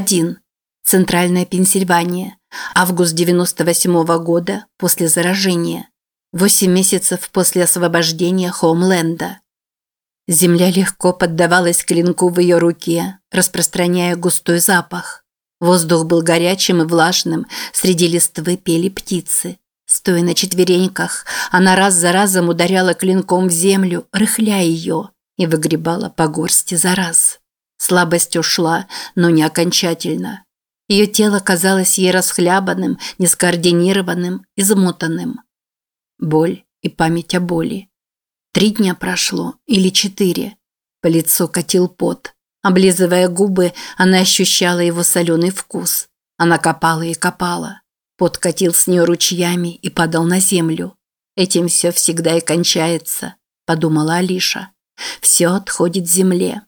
1. Центральная Пенсильвания. Август 98 -го года после заражения. Восемь месяцев после освобождения Хоумленда. Земля легко поддавалась клинку в ее руке, распространяя густой запах. Воздух был горячим и влажным, среди листвы пели птицы. Стоя на четвереньках, она раз за разом ударяла клинком в землю, рыхляя ее, и выгребала по горсти за раз. Слабость ушла, но не окончательно. Ее тело казалось ей расхлябанным, нескоординированным, измотанным. Боль и память о боли. Три дня прошло, или четыре. По лицу катил пот. Облизывая губы, она ощущала его соленый вкус. Она копала и копала. Пот катил с нее ручьями и падал на землю. «Этим все всегда и кончается», – подумала Алиша. «Все отходит земле».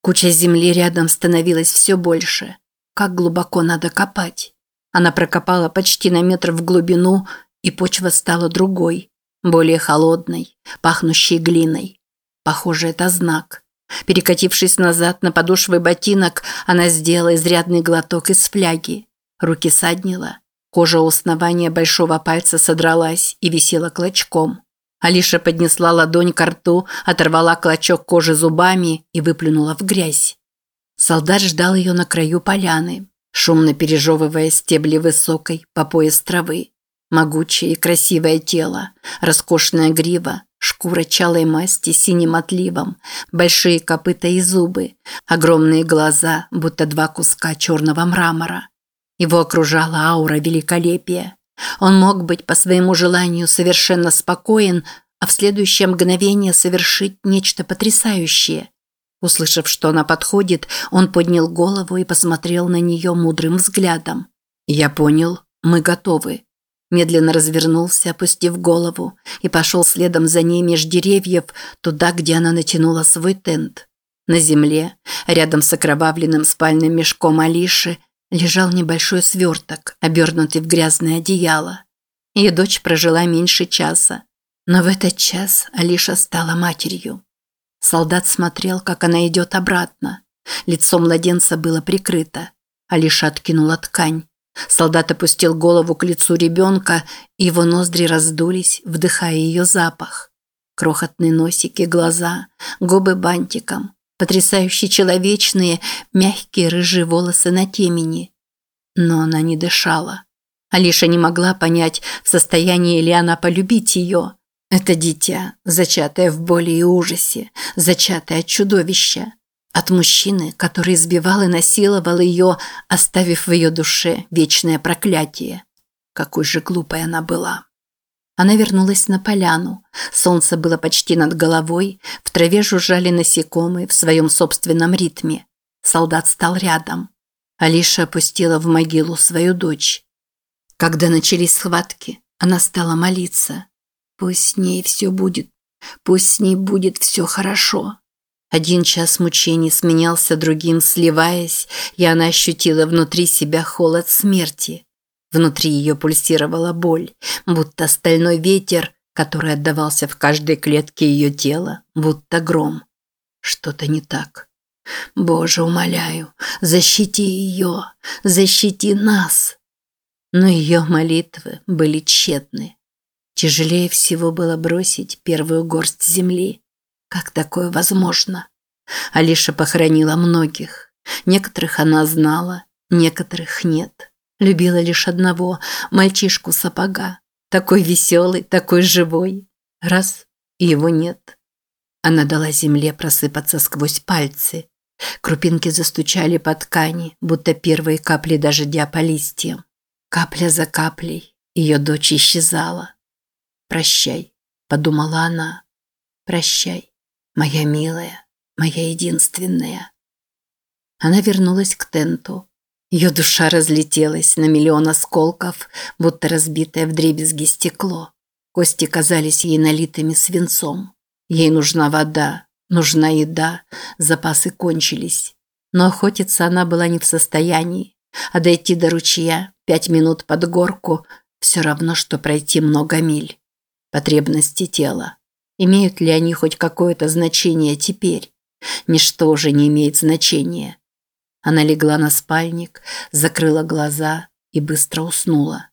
Куча земли рядом становилась все больше. Как глубоко надо копать. Она прокопала почти на метр в глубину, и почва стала другой, более холодной, пахнущей глиной. Похоже, это знак. Перекатившись назад на подошвы ботинок, она сделала изрядный глоток из фляги. Руки саднила. Кожа у основания большого пальца содралась и висела клочком. Алиша поднесла ладонь к рту, оторвала клочок кожи зубами и выплюнула в грязь. Солдат ждал ее на краю поляны, шумно пережевывая стебли высокой по пояс травы. Могучее и красивое тело, роскошная грива, шкура чалой масти с синим отливом, большие копыта и зубы, огромные глаза, будто два куска черного мрамора. Его окружала аура великолепия. Он мог быть по своему желанию совершенно спокоен, а в следующее мгновение совершить нечто потрясающее. Услышав, что она подходит, он поднял голову и посмотрел на нее мудрым взглядом. «Я понял, мы готовы». Медленно развернулся, опустив голову, и пошел следом за ней меж деревьев, туда, где она натянула свой тент. На земле, рядом с окровавленным спальным мешком Алиши, лежал небольшой сверток, обернутый в грязное одеяло. Ее дочь прожила меньше часа, но в этот час Алиша стала матерью. Солдат смотрел, как она идет обратно. Лицо младенца было прикрыто. Алиша откинула ткань. Солдат опустил голову к лицу ребенка, и его ноздри раздулись, вдыхая ее запах. Крохотные носики, глаза, губы бантиком, потрясающе человечные, мягкие рыжие волосы на темени. Но она не дышала. Алиша не могла понять, в состоянии ли она полюбить ее. Это дитя, зачатое в боли и ужасе, зачатое от чудовища. От мужчины, который избивал и насиловал ее, оставив в ее душе вечное проклятие. Какой же глупой она была. Она вернулась на поляну. Солнце было почти над головой, в траве жужжали насекомые в своем собственном ритме. Солдат стал рядом. Алиша опустила в могилу свою дочь. Когда начались схватки, она стала молиться. Пусть с ней все будет, пусть с ней будет все хорошо. Один час мучений сменялся другим, сливаясь, и она ощутила внутри себя холод смерти. Внутри ее пульсировала боль, будто стальной ветер, который отдавался в каждой клетке ее тела, будто гром. Что-то не так. Боже, умоляю, защити ее, защити нас. Но ее молитвы были тщетны. Тяжелее всего было бросить первую горсть земли. Как такое возможно? Алиша похоронила многих. Некоторых она знала, некоторых нет. Любила лишь одного – мальчишку сапога. Такой веселый, такой живой. Раз – и его нет. Она дала земле просыпаться сквозь пальцы. Крупинки застучали по ткани, будто первые капли дождя по листьям. Капля за каплей ее дочь исчезала. «Прощай», – подумала она. «Прощай, моя милая, моя единственная». Она вернулась к тенту. Ее душа разлетелась на миллион осколков, будто разбитое вдребезги стекло. Кости казались ей налитыми свинцом. Ей нужна вода, нужна еда, запасы кончились. Но охотиться она была не в состоянии, а дойти до ручья пять минут под горку все равно, что пройти много миль. Потребности тела. Имеют ли они хоть какое-то значение теперь? Ничто уже не имеет значения. Она легла на спальник, закрыла глаза и быстро уснула.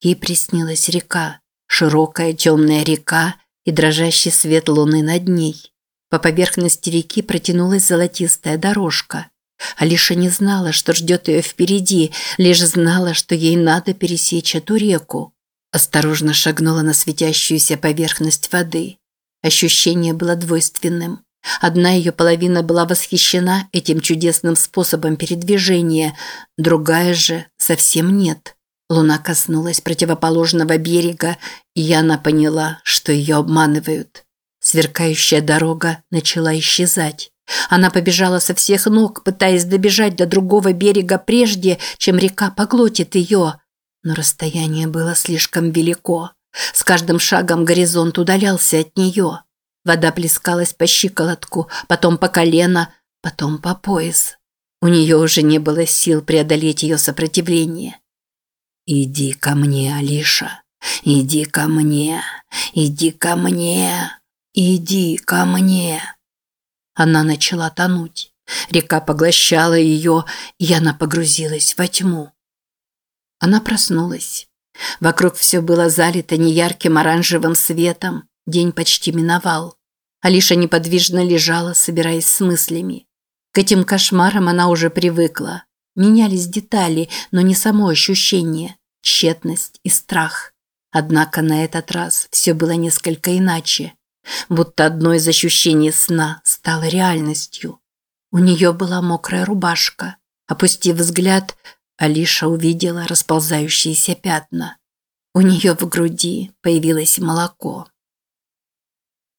Ей приснилась река, широкая темная река и дрожащий свет луны над ней. По поверхности реки протянулась золотистая дорожка. Алиша не знала, что ждет ее впереди, лишь знала, что ей надо пересечь эту реку. Осторожно шагнула на светящуюся поверхность воды. Ощущение было двойственным. Одна ее половина была восхищена этим чудесным способом передвижения, другая же совсем нет. Луна коснулась противоположного берега, и она поняла, что ее обманывают. Сверкающая дорога начала исчезать. Она побежала со всех ног, пытаясь добежать до другого берега прежде, чем река поглотит ее. Но расстояние было слишком велико. С каждым шагом горизонт удалялся от нее. Вода плескалась по щиколотку, потом по колено, потом по пояс. У нее уже не было сил преодолеть ее сопротивление. «Иди ко мне, Алиша, иди ко мне, иди ко мне, иди ко мне». Она начала тонуть. Река поглощала ее, и она погрузилась во тьму. Она проснулась. Вокруг все было залито неярким оранжевым светом, День почти миновал. Алиша неподвижно лежала, собираясь с мыслями. К этим кошмарам она уже привыкла. Менялись детали, но не само ощущение, тщетность и страх. Однако на этот раз все было несколько иначе. Будто одно из ощущений сна стало реальностью. У нее была мокрая рубашка. Опустив взгляд, Алиша увидела расползающиеся пятна. У нее в груди появилось молоко.